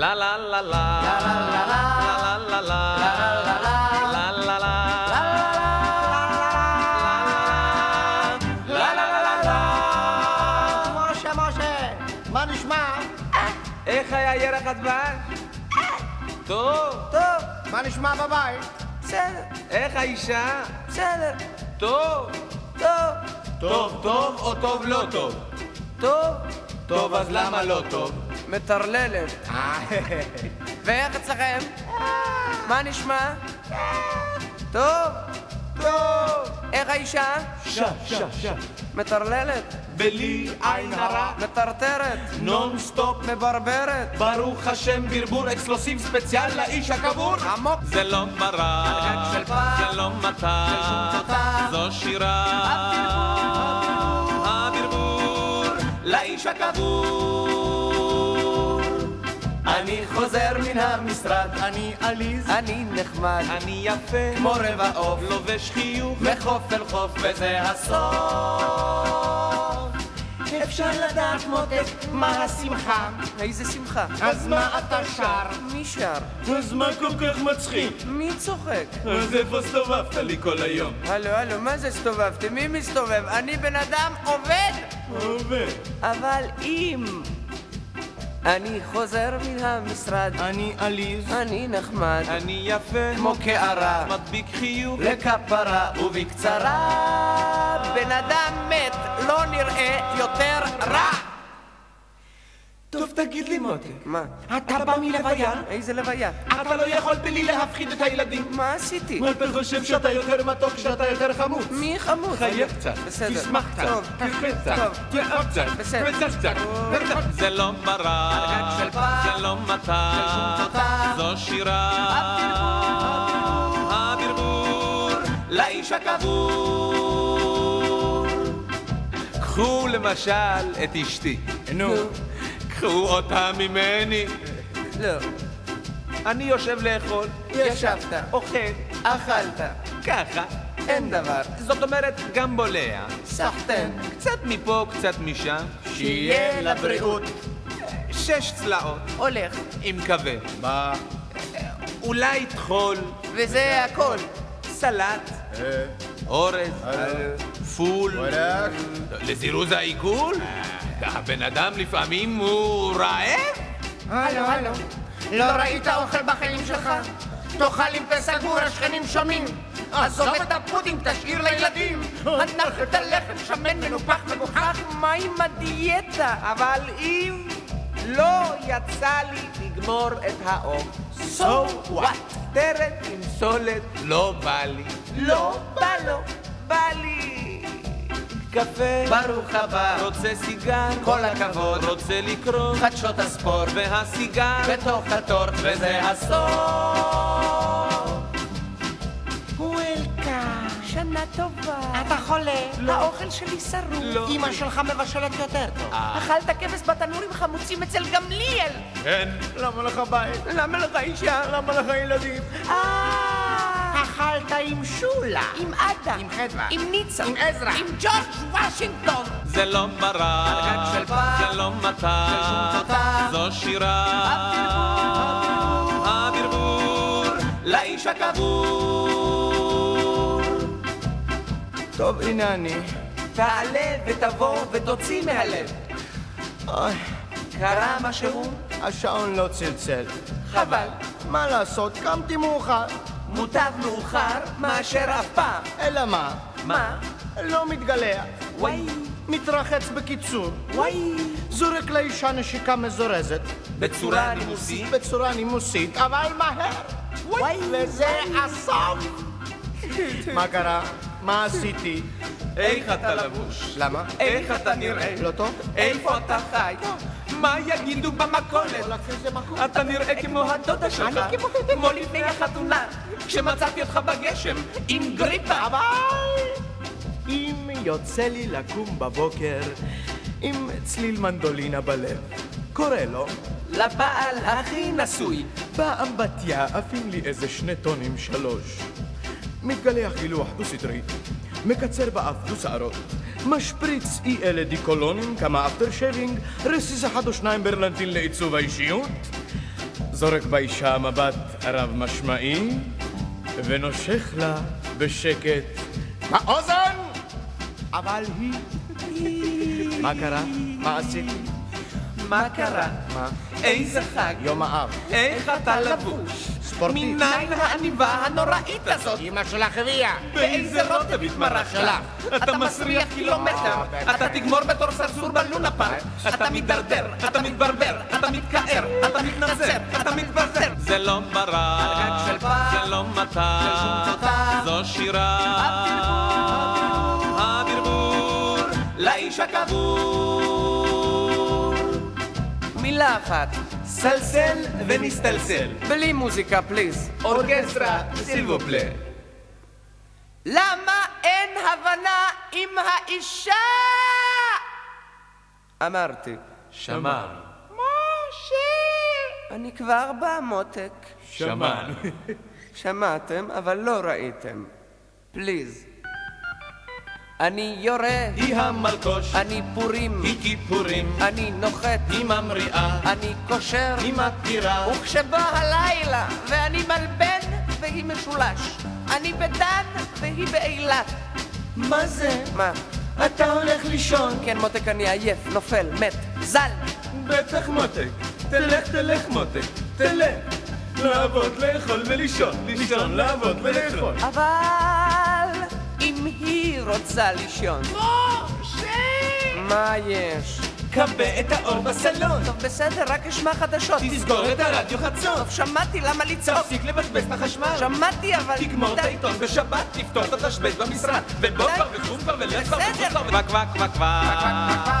לה לה לה לה משה, משה, מה נשמע? איך היה ירח הדבש? טוב. טוב. מה נשמע בבית? בסדר, איך האישה? בסדר, טוב. טוב, טוב טוב או טוב לא טוב? טוב, טוב אז למה לא טוב? מטרללת. ואיך אצלכם? מה נשמע? טוב, טוב. איך האישה? שה שה שה מטרללת, בלי עין הרע מטרטרת, נון סטופ מברברת. ברוך השם ברבור exclusive special לאיש הקבור עמוק. זה לא מרק, זה לא מתק. זו שירה, הברבור לאיש הקבור. אני חוזר מן המשרד, אני עליז. אני נחמד, אני יפה, כמו רבע עוף, לובש חיוך, מחוף אל חוף, וזה הסוף. אפשר לדעת מותק מה השמחה. איזה שמחה. אז מה אתה שר? מי שר? אז מה כל כך מצחיק? מי צוחק? אז איפה הסתובבת לי כל היום? הלו, הלו, מה זה הסתובבתי? מי מסתובב? אני בן אדם עובד! עובד. אבל אם אני חוזר מן המשרד, אני עליז. אני נחמד, אני יפה, כמו קערה, מדביק חיוך, לכפרה ובקצרה, בן אדם מת לא נראה יותר רע! טוב תגיד לי מותק, מה? אתה בא מלוויה? איזה לוויה? אתה לא יכול בלי להפחיד את הילדים. מה עשיתי? אתה חושב שאתה יותר מתוק, שאתה יותר חמוץ. מי חמוץ? חייך קצת, בסדר. תשמח קצת, טוב, תרפה קצת. תאהב קצת, בסדר. תרצה קצת. זה לא פח, זה לא מתק. זו שירה, הברבור לאיש הקבור. קחו למשל את אשתי, נו. קחו אותה ממני. לא, אני יושב לאכול, ישבת, אוכל, אכלת, ככה. אין דבר. זאת אומרת, גם בולע. סחטן, קצת מפה, קצת משם. שיהיה לבריאות. שש צלעות, הולך, עם כבד. מה? אולי טחול, וזה הכל. סלט, אורז, פול. בדק. לזירוז העיגול? הבן אדם לפעמים הוא רעב? הלו, הלו. לא ראית אוכל בחיים שלך? תאכל עם פה סגור, השכנים שומעים. עזוב את הפודינג, תשאיר לילדים. הנח את הלחם שמן, מנופח, מגוחך. מה עם הדיאטה? אבל אם לא יצא לי לגמור את העוף, So what? טרם עם סולת לא בא לי. לא בא לו. קפה, ברוך הבא, רוצה סיגר, כל הכבוד. רוצה לקרוא, חדשות הספורט, והסיגר, בתוך הטורט, וזה הסוף. וולקאם. שנה טובה. אתה חולה? האוכל שלי שרוף. לא. אמא שלך מבשלת יותר טוב. אכלת כבש בתנורים חמוצים אצל גמליאל. כן. למה לך בית? למה לך אישה? למה לך ילדים? אה, אכלת עם שולה. עם עדה. עם חדווה. עם ניצה. עם עזרא. עם ג'ורג' וושינגטון. זה לא פח, זה לא תותח. זו שירה, הברבור לאיש הקבור. טוב, הנה אני. תעלה ותבוא ותוציא מהלב. אוי, קרה משהו? השעון לא צלצל. חבל. מה לעשות, קמתי מאוחר. מוטב מאוחר מאשר אף פעם. אלא מה? מה? לא מתגלח. וואי, מתרחץ בקיצור. וואי. זורק לאישה נשיקה מזורזת. בצורה נימוסית, בצורה נימוסית, אבל מהר. וואי. וזה הסוף. מה קרה? מה עשיתי? איך אתה לבוש? למה? איך אתה נראה? לא טוב? איפה אתה חי? מה יגידו במכולת? אתה נראה כמו הדודה שלך, אני כמו- כמו לפני החתונה, כשמצאתי אותך בגשם, עם גריפה. אבל אם יוצא לי לקום בבוקר עם צליל מנדולינה בלב, קורא לו, לבעל הכי נשוי. באמבטיה עפים לי איזה שני טונים שלוש. מתגלח גילוח דו-סטרי, מקצר באף דו-שערות, משפריץ אי אלה דיקולון, כמה after shaving, רסיס אחד או שניים ברילנטין לעיצוב האישיות, זורק באישה מבט רב משמעי, ונושך לה בשקט באוזן! אבל היא... מה קרה? מה עשיתי? מה קרה? מה? איזה חג? יום האב. איך אתה לבוש? ספורטיב. מניין העניבה הנוראית הזאת? אמא שלך הביאה. באיזה רוטב התמרחת? שלך. אתה מסריח קילומטר, אתה תגמור בתור סרסור בלונה פארק, אתה מידרדר, אתה מתברבר, אתה מתכער, אתה מתנצר, אתה מתברבר. זה לא ברק, זה לא מטר, תותח. זו שירה, הברבור, לאיש הקבור. מילה אחת, סלסל ונסתלסל. בלי מוזיקה, פליז. אורגסטרה, סילבופלה. למה אין הבנה עם האישה? אמרתי. שמענו. משה! אני כבר בא, מותק. שמענו. שמעתם, אבל לא ראיתם. פליז. אני יורה, היא המלקוש, אני פורים, היא כיפורים, אני נוחת, היא ממריאה, אני קושר, היא מתירה, וכשבא הלילה ואני מלבן והיא משולש, אני בדן והיא באילת. מה זה? מה? אתה הולך לישון. כן, מותק, אני עייף, נופל, מת, זל. בטח מותק. תלך, תלך מותק. תלך. לעבוד, לאכול ולישון. לישון, לעבוד ולאכול. אבל היא רוצה לישון, מה יש? כבה את האור בסלון. טוב, בסדר, רק אשמע חדשות. תסגור את הרדיו חצות. טוב, שמעתי, למה לצעוק? תפסיק לבזבז את החשמל. שמעתי, אבל... תגמור את. העיתון בשבת, תפתור את התשבץ במשרד. ובוא. כבר וקום כבר ולך כבר. וקום כבר. קוואק קוואק קוואק.